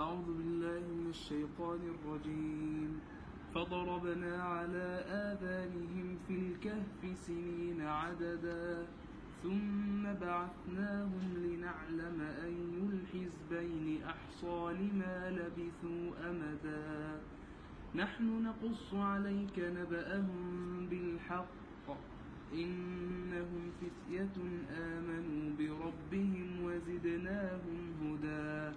أعوذ بالله من الشيطان الرجيم. فضربنا على آذانهم في الكهف سنين عددا ثم بعثناهم لنعلم أي الحزبين أحصى لما لبثوا أمدا. نحن نقص عليك نبأهم بالحق إنهم فتية آمنوا بربهم وزدناهم هدى.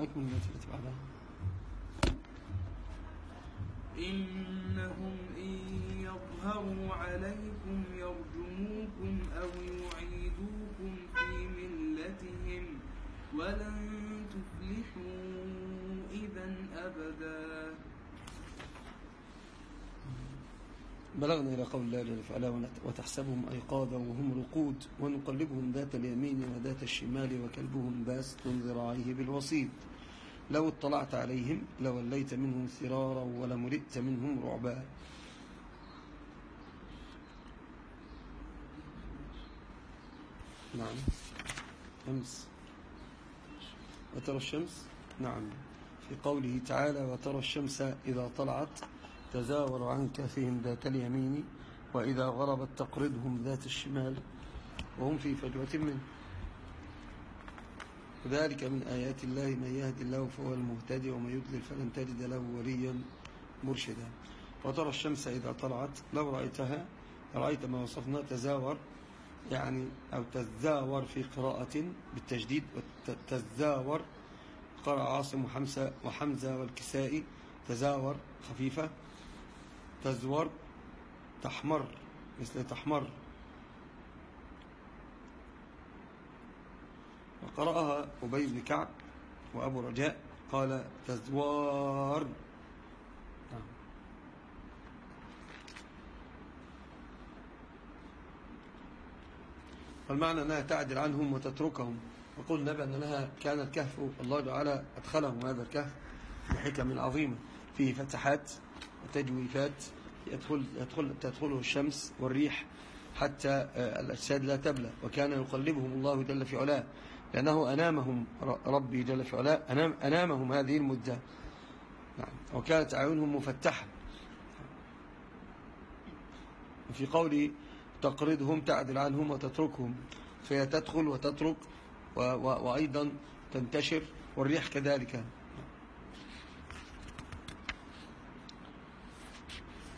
أكمل التي بعدها إنهم إن يظهروا عليكم يرجموكم أو يعيدوكم في ملتهم ولن تفلحوا إذا أبدا بلغنا إلى قول الله جل وعلا وتحسبهم أيقاظا وهم رقود ونقلبهم ذات اليمين وذات الشمال وكلبهم باسط ذراعيه بالوسيط. لو اطلعت عليهم لوليت منهم فرارا ولملئت منهم رعبا. نعم. أمس وترى الشمس؟ نعم. في قوله تعالى وترى الشمس إذا طلعت تزاور عن كافهم ذات اليمين وإذا غربت تقرضهم ذات الشمال. وهم في فجوة منه. ذلك من آيات الله من يهدي الله فهو المهتدي ومن يضلل فلن تجد له وليا مرشدا. وترى الشمس إذا طلعت لو رأيتها رأيت ما وصفنا تزاور يعني أو تزاور في قراءة بالتجديد تزاور قرأ عاصم وحمزة والكسائي تزاور خفيفة. تزور تحمر مثل تحمر. وقرأها أبي بن كعب وأبو رجاء قال تزوار نعم. والمعنى أنها تعدل عنهم وتتركهم. وقلنا بأن لها كان الكهف الله تعالى أدخلهم هذا الكهف بحكم عظيمة. فيه فتحات. وتجويفات يدخل يدخل تدخله الشمس والريح حتى آه، الأجساد لا تبلى. وكان يقلبهم الله جل في علاه. لأنه أنامهم ربي جل في علاه. أنام أنامهم هذه المدة. نعم. وكانت أعينهم مفتحة. في قولي تقرضهم تعدل عنهم وتتركهم. فهي تدخل وتترك وأيضا تنتشر والريح كذلك.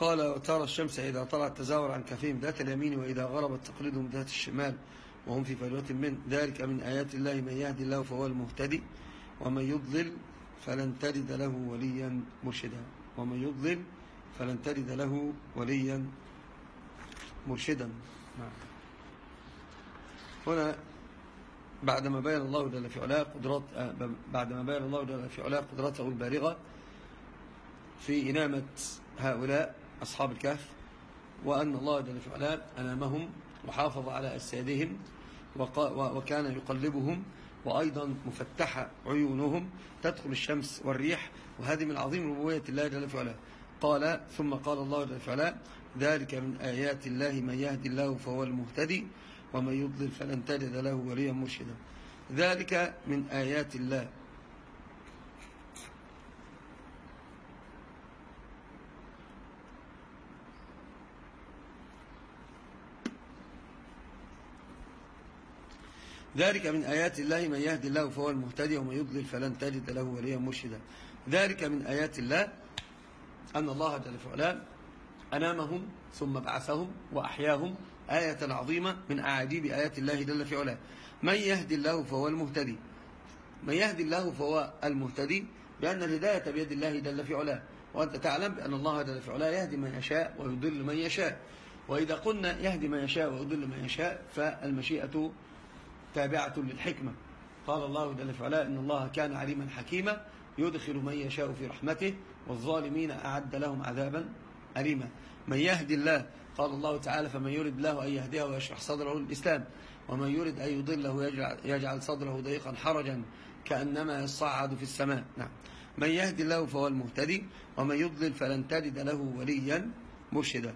قال وترى الشمس إذا طلعت تزاور عن كفيهم ذات اليمين وإذا غربت تقلدهم ذات الشمال وهم في فلوة من ذلك من آيات الله من يهدي الله فهو المهتدي ومن يضلل فلن تجد له وليا مرشدا ومن يضلل فلن تجد له وليا مرشدا نعم. هنا بعدما بين الله جل في علاه قدرات آه، بعدما بين الله جل في علاه قدرته البالغة في إنامة هؤلاء أصحاب الكهف وأن الله جل في علاه أنامهم وحافظ على أجسادهم وكان يقلبهم وأيضا مفتحة عيونهم تدخل الشمس والريح وهذه من عظيم ربوية الله جل في علاه. قال ثم قال الله جل في علاه ذلك من آيات الله من يهدي الله فهو المهتدي ومن يضلل فلن تجد له وليا مرشدا. ذلك من آيات الله. ذلك من آيات الله من يهدي الله فهو المهتدي ومن يضلل فلن تجد له وليا مرشدا. ذلك من آيات الله أن الله جل وعلا أنامهم ثم بعثهم وأحياهم آية عظيمة من أعاجيب آيات الله جل في علاه. من يهدي الله فهو المهتدي. من يهدي الله فهو المهتدي بأن الهداية بيد الله جل في علاه. وأنت تعلم بأن الله جل في علاه يهدي من يشاء ويضل من يشاء. وإذا قلنا يهدي من يشاء ويضل من يشاء فالمشيئة تابعة للحكمة. قال الله جل وعلا إن الله كان عليما حكيما يدخل من يشاء في رحمته والظالمين أعد لهم عذابا أليما. من يهدي الله قال الله تعالى فمن يرد الله أن يهديه ويشرح صدره للإسلام ومن يرد أن يضله يجعل, يجعل صدره ضيقا حرجا كأنما يصعد في السماء. نعم. من يهدي الله فهو المهتدي ومن يضلل فلن تجد له وليا مرشدا.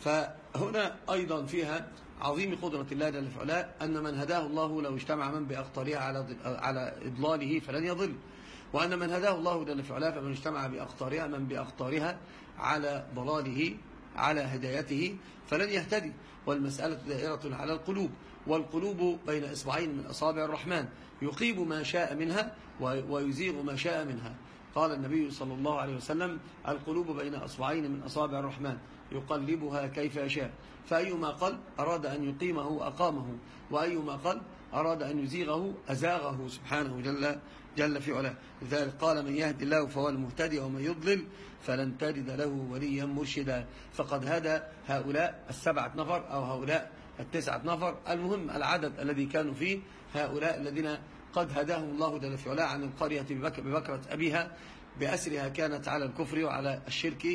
فهنا أيضا فيها عظيم قدرة الله جل وعلا أن من هداه الله لو اجتمع من بأقطارها على على إضلاله فلن يضل. وأن من هداه الله جل وعلا فمن اجتمع بأقطارها من بأقطارها على ضلاله على هدايته فلن يهتدي. والمسألة دائرة على القلوب. والقلوب بين إصبعين من أصابع الرحمن. يقيم ما شاء منها ويزيغ ما شاء منها. قال النبي صلى الله عليه وسلم القلوب بين أصبعين من أصابع الرحمن يقلبها كيف يشاء. فأيما قلب أراد أن يقيمه أقامه وأيما قلب أراد أن يزيغه أزاغه سبحانه جل, جل في علاه. لذلك قال من يهدي الله فهو المهتدي ومن يضلل فلن تجد له وليا مرشدا. فقد هدى هؤلاء السبعة نفر أو هؤلاء التسعة نفر. المهم العدد الذي كانوا فيه هؤلاء الذين قد هداهم الله جل في علاه عن القرية ببكرة أبيها بأسرها كانت على الكفر وعلى الشرك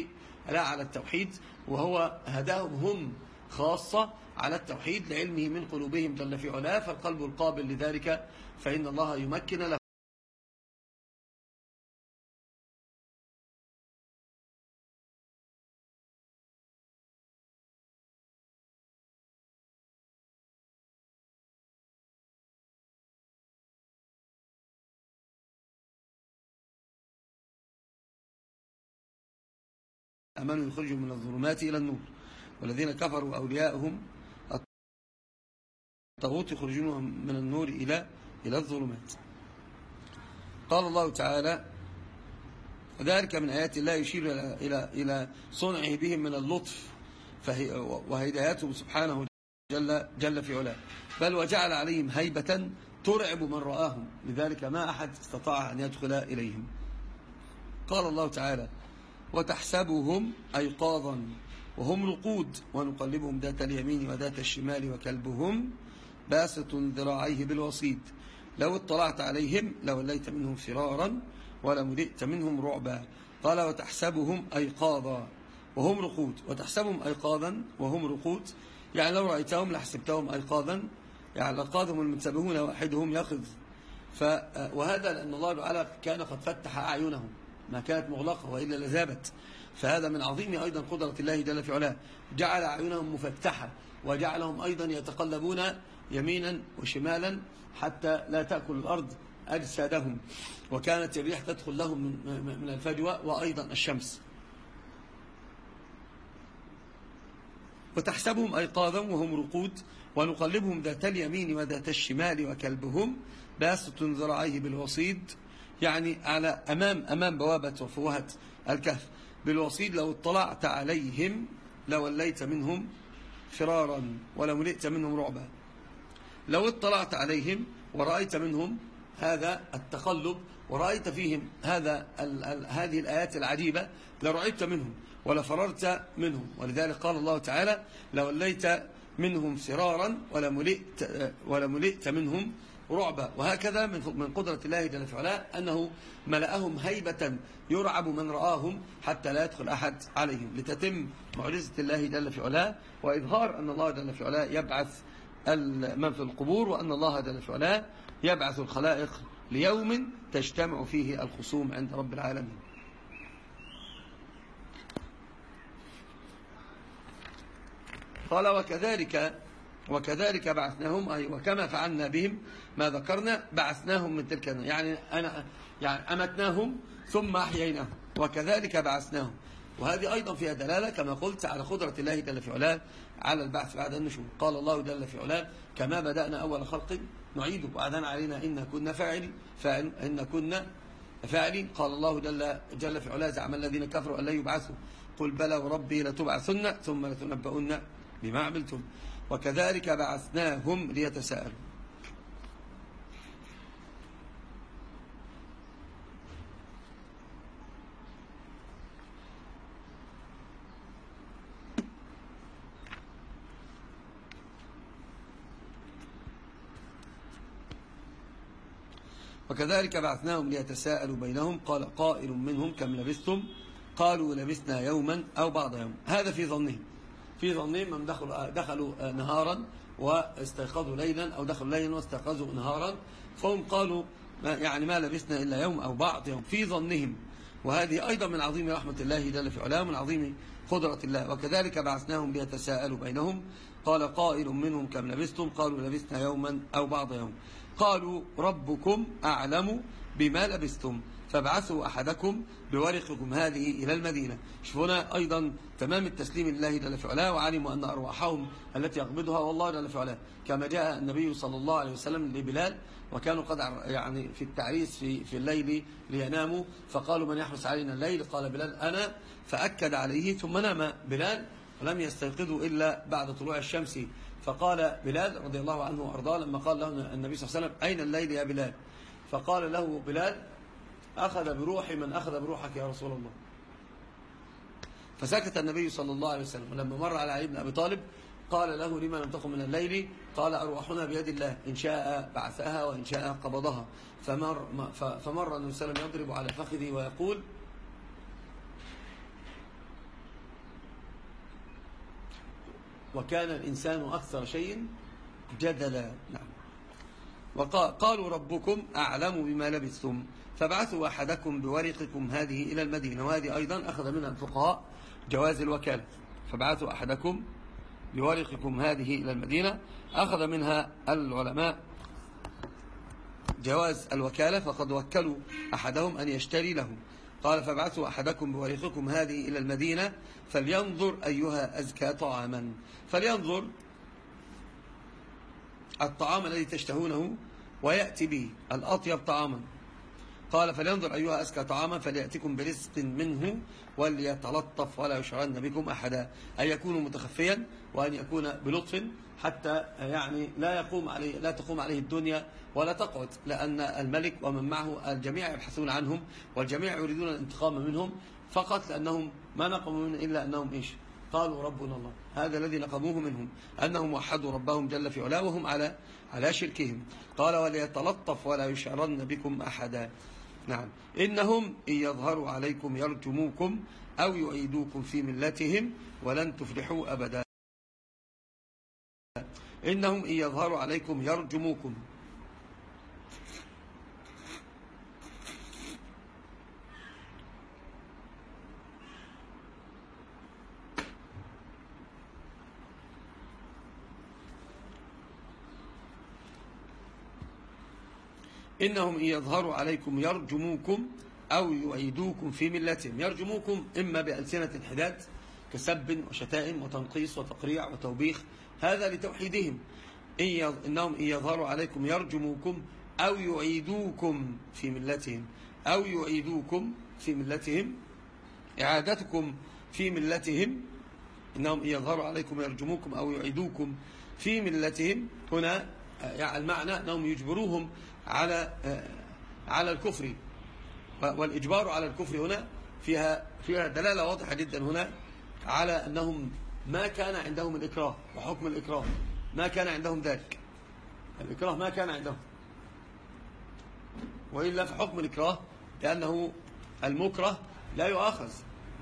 لا على التوحيد وهو هداهم هم خاصة على التوحيد لعلمه من قلوبهم جل في علاه فالقلب القابل لذلك فإن الله يمكن له أمنوا يخرجوا من الظلمات إلى النور. والذين كفروا أولياءهم الطاغوت يخرجونهم من النور إلى إلى الظلمات. قال الله تعالى وذلك من آيات الله يشير إلى إلى إلى صنعه بهم من اللطف وهدايتهم سبحانه جل جل في علاه. بل وجعل عليهم هيبة ترعب من رآهم. لذلك ما أحد استطاع أن يدخل إليهم. قال الله تعالى وتحسبهم أيقاظا. وهم رقود ونقلبهم ذات اليمين وذات الشمال وكلبهم باسط ذراعيه بالوسيط. لو اطلعت عليهم لوليت منهم فرارا ولملئت منهم رعبا. قال وتحسبهم أيقاظا. وهم رقود وتحسبهم أيقاظا وهم رقود يعني لو رأيتهم لحسبتهم أيقاظا. يعني لقادهم المنتبهون وأحدهم يقظ. ف وهذا لأن الله تعالى كان قد فتح أعينهم. ما كانت مغلقة وإلا لذابت فهذا من عظيم أيضا قدرة الله جل في علاه. جعل أعينهم مفتحة وجعلهم أيضا يتقلبون يمينا وشمالا حتى لا تأكل الأرض أجسادهم. وكانت الريح تدخل لهم من الفجوة وأيضا الشمس. وتحسبهم أيقاظا وهم رقود. ونقلبهم ذات اليمين وذات الشمال وكلبهم. باسط ذراعيه بالوصيد يعني على أمام أمام بوابة وفوهة الكهف. بالوصيد لو اطلعت عليهم لوليت منهم فرارا ولملئت منهم رعبا. لو اطلعت عليهم ورأيت منهم هذا التقلب ورأيت فيهم هذا ال ال هذه الآيات العجيبة لرعبت منهم ولفررت منهم. ولذلك قال الله تعالى لوليت منهم فرارا ولملئت, ولملئت منهم رعبا وهكذا من قدرة الله جل في علاه أنه ملأهم هيبة يرعب من رآهم حتى لا يدخل أحد عليهم. لتتم معجزة الله جل في علاه وإظهار أن الله جل في علاه يبعث من في القبور وأن الله جل في علاه يبعث الخلائق ليوم تجتمع فيه الخصوم عند رب العالمين. قال وكذلك وكذلك بعثناهم أي وكما فعلنا بهم ما ذكرنا بعثناهم من تلك يعني أنا يعني أمتناهم ثم أحييناهم وكذلك بعثناهم. وهذه أيضا فيها دلالة كما قلت على قدرة الله جل في علاه على البعث بعد النشور. قال الله جل في علاه كما بدأنا أول خلق نعيده وأعدنا علينا إن كنا فاعل فاعل إن كنا فاعلين. قال الله جل, جل في علاه زعم الذين كفروا أن لا يبعثوا. قل بلى وربي لتبعثن ثم لتنبؤن بما عملتم. وكذلك بعثناهم ليتساءلوا. وكذلك بعثناهم ليتساءلوا بينهم. قال قائل منهم كم لبثتم؟ قالوا لبثنا يوما أو بعض يوم. هذا في ظنهم. في ظنهم من دخلوا, دخلوا نهارا واستيقظوا ليلا أو دخلوا ليلا واستيقظوا نهارا. فهم قالوا يعني ما لبثنا إلا يوم أو بعض يوم. في ظنهم وهذه أيضا من عظيم رحمة الله جل في علاه من عظيم قدرة الله. وكذلك بعثناهم ليتساءلوا بينهم. قال قائل منهم كم لبثتم؟ قالوا لبثنا يوما أو بعض يوم. قالوا ربكم أعلم بما لبثتم. فابعثوا أحدكم بورقكم هذه إلى المدينة. شوفونا أيضا تمام التسليم لله جل في وعلموا أن أرواحهم التي يقبضها والله جل في كما جاء النبي صلى الله عليه وسلم لبلال وكانوا قد يعني في التعريس في, في الليل ليناموا. فقالوا من يحرس علينا الليل؟ قال بلال أنا. فأكد عليه ثم نام. بلال ولم يستيقظوا إلا بعد طلوع الشمس. فقال بلال رضي الله عنه وأرضاه لما قال له النبي صلى الله عليه وسلم أين الليل يا بلال؟ فقال له بلال أخذ بروحي من أخذ بروحك يا رسول الله. فسكت النبي صلى الله عليه وسلم. ولما مر على علي بن أبي طالب قال له لما لم تقم من الليل؟ قال أرواحنا بيد الله إن شاء بعثها وإن شاء قبضها. فمر, فمر النبي صلى الله عليه وسلم يضرب على فخذه ويقول وكان الإنسان أكثر شيء جدلا. نعم. وقالوا ربكم أعلم بما لبثتم. فابعثوا أحدكم بورقكم هذه إلى المدينة وهذه أيضا أخذ منها الفقهاء جواز الوكالة. فابعثوا أحدكم بورقكم هذه إلى المدينة أخذ منها العلماء جواز الوكالة فقد وكلوا أحدهم أن يشتري لهم قال فابعثوا أحدكم بورقكم هذه إلى المدينة فلينظر أيها أزكى طعاما. فلينظر الطعام الذي تشتهونه ويأتي به الأطيب طعاما. قال فلينظر أيها أزكى طعاما فليأتكم برزق منه وليتلطف ولا يشعرن بكم أحدا. أن يكون متخفيا وأن يكون بلطف حتى يعني لا يقوم عليه لا تقوم عليه الدنيا ولا تقعد لأن الملك ومن معه الجميع يبحثون عنهم والجميع يريدون الانتقام منهم فقط لأنهم ما نقموا منه إلا أنهم إيش؟ قالوا ربنا الله. هذا الذي نقموه منهم أنهم وحدوا ربهم جل في علاه وهم على على شركهم. قال وليتلطف ولا يشعرن بكم أحدا. نعم. إنهم إن يظهروا عليكم يرجموكم أو يعيدوكم في ملتهم ولن تفلحوا أبدا. إنهم إن يظهروا عليكم يرجموكم. إنهم إن يظهروا عليكم يرجموكم أو يعيدوكم في ملتهم. يرجموكم إما بألسنة الحداد كسب وشتائم وتنقيص وتقريع وتوبيخ. هذا لتوحيدهم. إن إنهم إن يظهروا عليكم يرجموكم أو يعيدوكم في ملتهم. أو يعيدوكم في ملتهم. إعادتكم في ملتهم. إنهم إن يظهروا عليكم يرجموكم أو يعيدوكم في ملتهم. هنا يعني المعنى أنهم يجبروهم على على الكفر. والإجبار على الكفر هنا فيها فيها دلالة واضحة جدا هنا على أنهم ما كان عندهم الإكراه وحكم الإكراه. ما كان عندهم ذلك. الإكراه ما كان عندهم. وإلا في حكم الإكراه لأنه المكره لا يؤاخذ.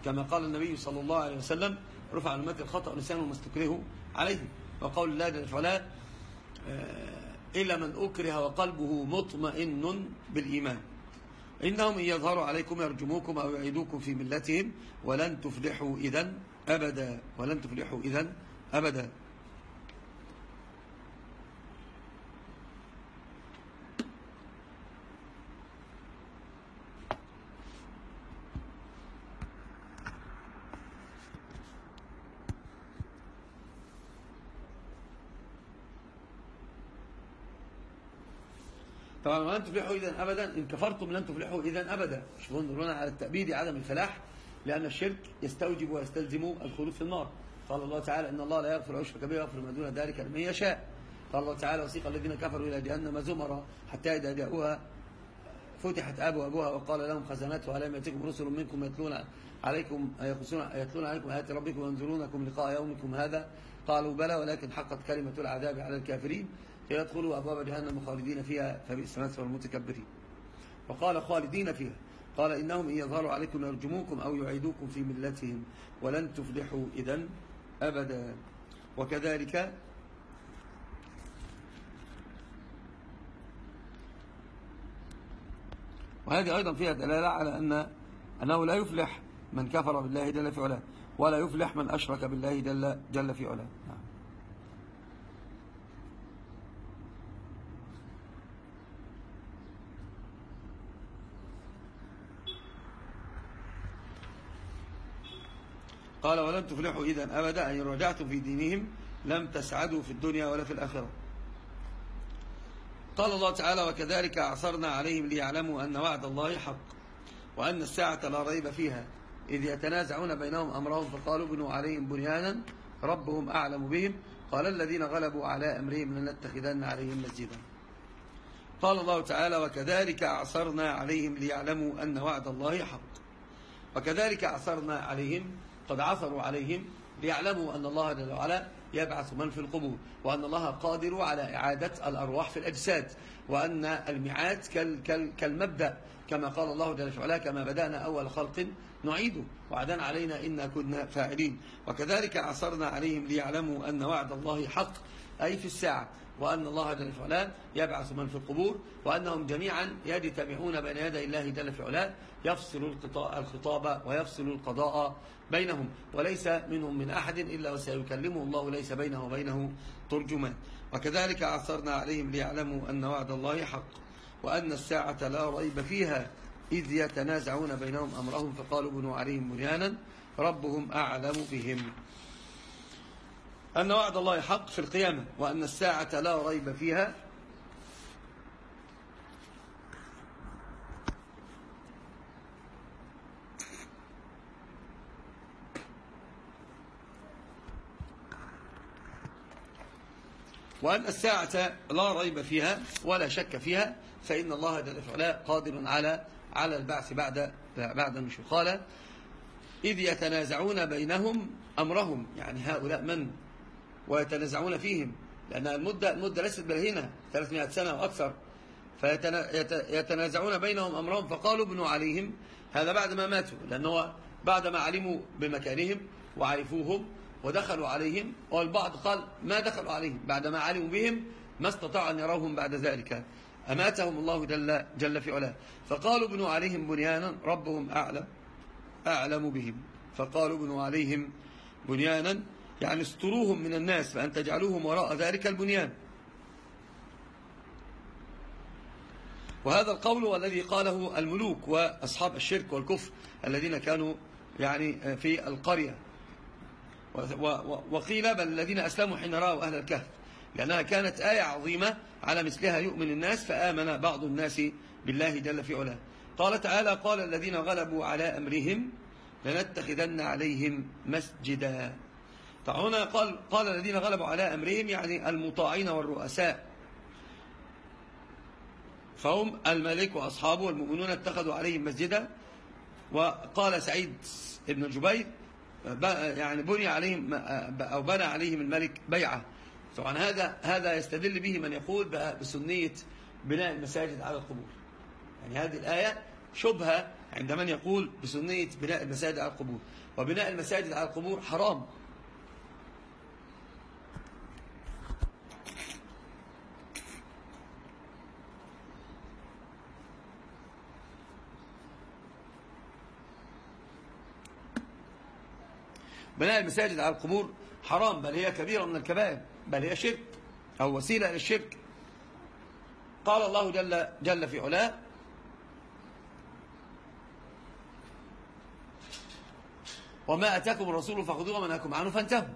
كما قال النبي صلى الله عليه وسلم رفع عن الخطأ ولسان وما استكرهوا عليه. وقول الله جل إلا من أكره وقلبه مطمئن بالإيمان. إنهم إن يظهروا عليكم يرجموكم أو يعيدوكم في ملتهم ولن تفلحوا إذن أبدا ولن تفلحوا إذن أبدا. ولن تفلحوا إذا أبدا إن كفرتم لن تفلحوا إذا أبدا. مش ينظرون على التأبيد عدم الفلاح لأن الشرك يستوجب ويستلزم الخلود في النار. قال الله تعالى إن الله لا يغفر يشرك به ويغفر ما دون ذلك لمن يشاء. قال الله تعالى وسيق الذين كفروا إلى جهنم زمرا حتى إذا جاءوها فتحت أبوابها وقال لهم خزنتها ألم يأتكم رسل منكم يتلون عليكم يتلون عليكم آيات ربكم وينذرونكم لقاء يومكم هذا. قالوا بلى ولكن حقت كلمة العذاب على الكافرين. يدخلوا أبواب جهنم خالدين فيها فبئس مثوى المتكبرين. وقال خالدين فيها قال إنهم إن يظهروا عليكم يرجموكم أو يعيدوكم في ملتهم ولن تفلحوا إذا أبدا. وكذلك وهذه أيضا فيها دلالة على أن أنه لا يفلح من كفر بالله جل في علاه ولا يفلح من أشرك بالله جل, جل في علاه نعم قال ولن تفلحوا إذا أبدا أن رجعتم في دينهم لم تسعدوا في الدنيا ولا في الآخرة. قال الله تعالى وكذلك أعصرنا عليهم ليعلموا أن وعد الله حق وأن الساعة لا ريب فيها. إذ يتنازعون بينهم أمرهم فقالوا بنوا عليهم بنيانا ربهم أعلم بهم. قال الذين غلبوا على أمرهم لنتخذن عليهم مسجدا. قال الله تعالى وكذلك أعصرنا عليهم ليعلموا أن وعد الله حق. وكذلك أعصرنا عليهم قد عثروا عليهم ليعلموا أن الله جل وعلا يبعث من في القبور وأن الله قادر على إعادة الأرواح في الأجساد وأن الميعاد كالمبدأ كما قال الله جل وعلا كما بدأنا أول خلق نعيده وعدنا علينا إنا كنا فاعلين. وكذلك عصرنا عليهم ليعلموا أن وعد الله حق أي في الساعة. وأن الله جل في علاه يبعث من في القبور وأنهم جميعا يجتمعون بين يدي الله جل في علاه يفصل الخطاب ويفصل القضاء بينهم وليس منهم من أحد إلا وسيكلمه الله ليس بينه وبينه ترجمان. وكذلك عثرنا عليهم ليعلموا أن وعد الله حق وأن الساعة لا ريب فيها إذ يتنازعون بينهم أمرهم فقالوا بنوا عليهم بنيانا ربهم أعلم بهم. أن وعد الله حق في القيامة وأن الساعة لا ريب فيها. وأن الساعة لا ريب فيها ولا شك فيها فإن الله جل وعلا قادر على على البعث بعد بعد النشور قال إذ يتنازعون بينهم أمرهم يعني هؤلاء من؟ ويتنازعون فيهم لأن المدة المدة ليست بالهنة 300 سنة وأكثر. فيتنازعون بينهم أمرهم فقالوا ابنوا عليهم. هذا بعد ما ماتوا لأنه بعد ما علموا بمكانهم وعرفوهم ودخلوا عليهم والبعض قال ما دخلوا عليهم بعد ما علموا بهم ما استطاعوا أن يروهم بعد ذلك. أماتهم الله جل, جل في علاه. فقالوا ابنوا عليهم بنيانا ربهم أعلم أعلم بهم. فقالوا ابنوا عليهم بنيانا يعني استروهم من الناس فأن تجعلوهم وراء ذلك البنيان. وهذا القول الذي قاله الملوك وأصحاب الشرك والكفر الذين كانوا يعني في القرية. وقيل بل الذين أسلموا حين رأوا أهل الكهف لأنها كانت آية عظيمة على مثلها يؤمن الناس فآمن بعض الناس بالله جل في علاه. قال تعالى قال الذين غلبوا على أمرهم لنتخذن عليهم مسجدا. فهنا قال, قال الذين غلبوا على أمرهم يعني المطاعين والرؤساء. فهم الملك وأصحابه والمؤمنون اتخذوا عليهم مسجدا. وقال سعيد بن جبير يعني بني عليهم أو بنى عليهم الملك بيعة. طبعا هذا هذا يستدل به من يقول بسنية بناء المساجد على القبور. يعني هذه الآية شبهة عند من يقول بسنية بناء المساجد على القبور. وبناء المساجد على القبور حرام. بناء المساجد على القبور حرام بل هي كبيرة من الكبائر بل هي شرك أو وسيلة إلى الشرك. قال الله جل, جل في علاه وما أتاكم الرسول فخذوه وما نهاكم عنه فانتهوا.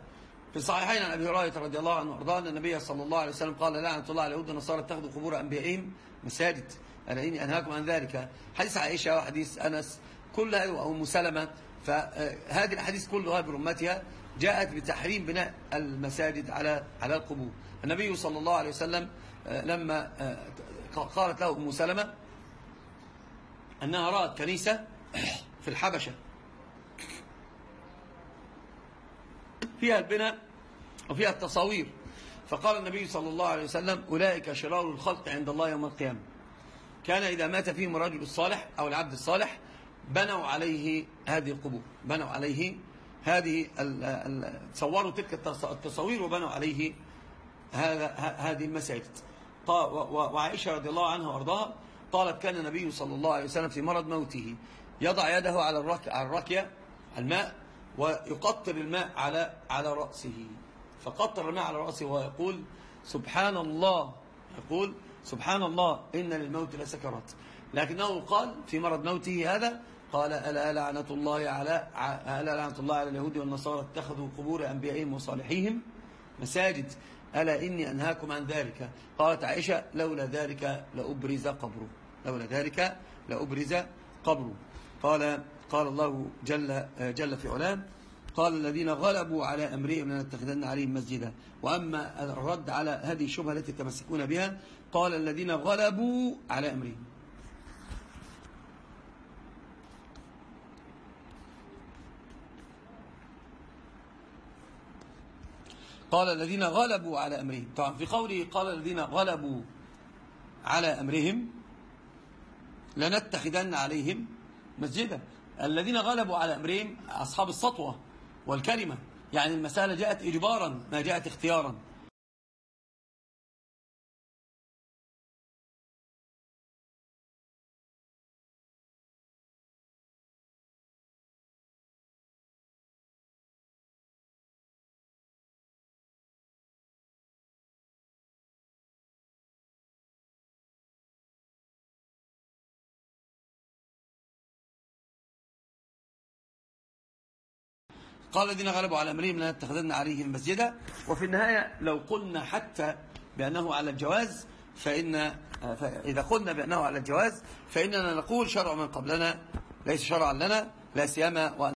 في الصحيحين عن أبي هريرة رضي الله عنه وأرضاه أن النبي صلى الله عليه وسلم قال لعنة الله على اليهود والنصارى اتخذوا قبور أنبيائهم مساجد أنا إني أنهاكم عن ذلك. حديث عائشة وحديث أنس كل أو مسلمة فهذه الحديث كلها برمتها جاءت بتحريم بناء المساجد على على القبور. النبي صلى الله عليه وسلم آه، لما آه، قالت له أم سلمة أنها رأت كنيسة في الحبشة. فيها البناء وفيها التصاوير. فقال النبي صلى الله عليه وسلم أولئك شرار الخلق عند الله يوم القيامة. كان إذا مات فيهم الرجل الصالح أو العبد الصالح بنوا عليه هذه القبور بنوا عليه هذه تصوروا تلك التصاوير وبنوا عليه هذا هذه المساجد. وعائشة رضي الله عنها وأرضاها قالت كان النبي صلى الله عليه وسلم في مرض موته يضع يده على على الركية الماء ويقطر الماء على على رأسه. فقطر الماء على رأسه ويقول سبحان الله. يقول سبحان الله إن للموت لسكرات. لكنه قال في مرض موته هذا قال ألا لعنة الله على ألا لعنة الله على اليهود والنصارى اتخذوا قبور أنبيائهم وصالحيهم مساجد. ألا إني أنهاكم عن ذلك. قالت عائشة لولا ذلك لأبرز قبره. لولا ذلك لأبرز قبره. قال قال الله جل, جل في علام قال الذين غلبوا على أمرهم لنتخذن عليهم مسجدا. وأما الرد على هذه الشبهة التي تمسكون بها قال الذين غلبوا على أمرهم. قال الذين غلبوا على أمرهم. طبعا في قوله قال الذين غلبوا على أمرهم لنتخذن عليهم مسجدا. الذين غلبوا على أمرهم أصحاب السطوة والكلمة. يعني المسألة جاءت إجبارا ما جاءت اختيارا. قال الذين غلبوا على أمرهم لنتخذن عليهم مسجدا. وفي النهاية لو قلنا حتى بأنه على الجواز فإن إذا قلنا بأنه على الجواز فإننا نقول شرع من قبلنا ليس شرعا لنا لا سيما وأن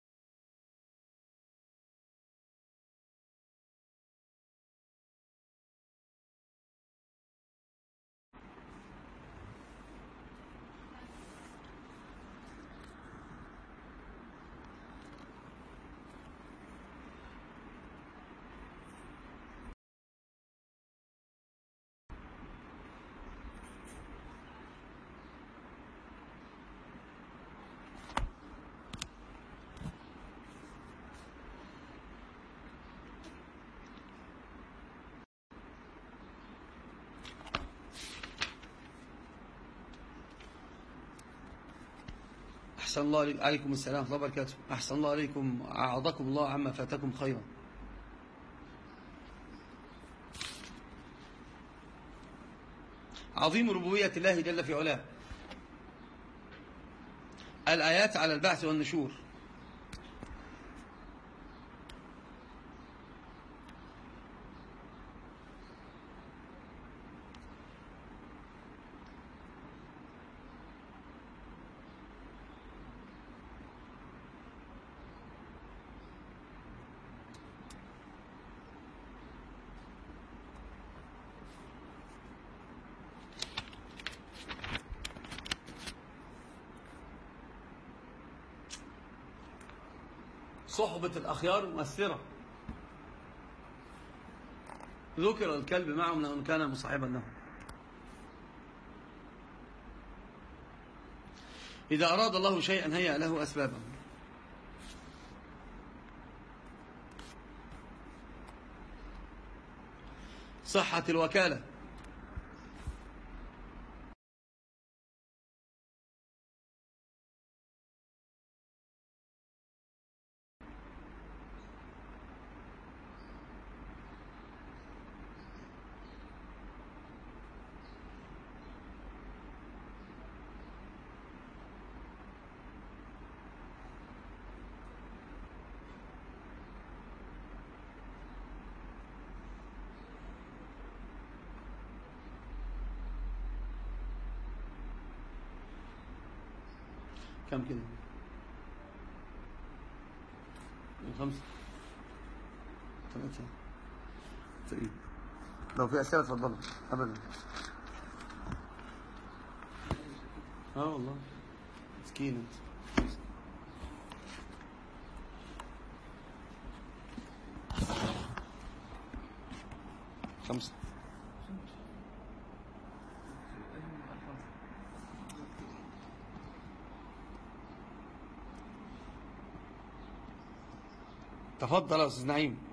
أحسن الله علي- عليكم السلام ورحمة الله وبركاته. أحسن الله عليكم. أعاضكم الله عما فاتكم خيرا. عظيم ربوبية الله جل في علاه. الآيات على البعث والنشور. صحبة الأخيار مؤثرة. ذكر الكلب معهم لأنه كان مصاحبا لهم. إذا أراد الله شيئا هيأ له أسبابه. صحة الوكالة. كم كده؟ خمسة. ثلاثة طيب. لو في أسئلة اتفضلوا أبدا. آه والله. مسكين أنت. خمسة. تفضل يا أستاذ نعيم.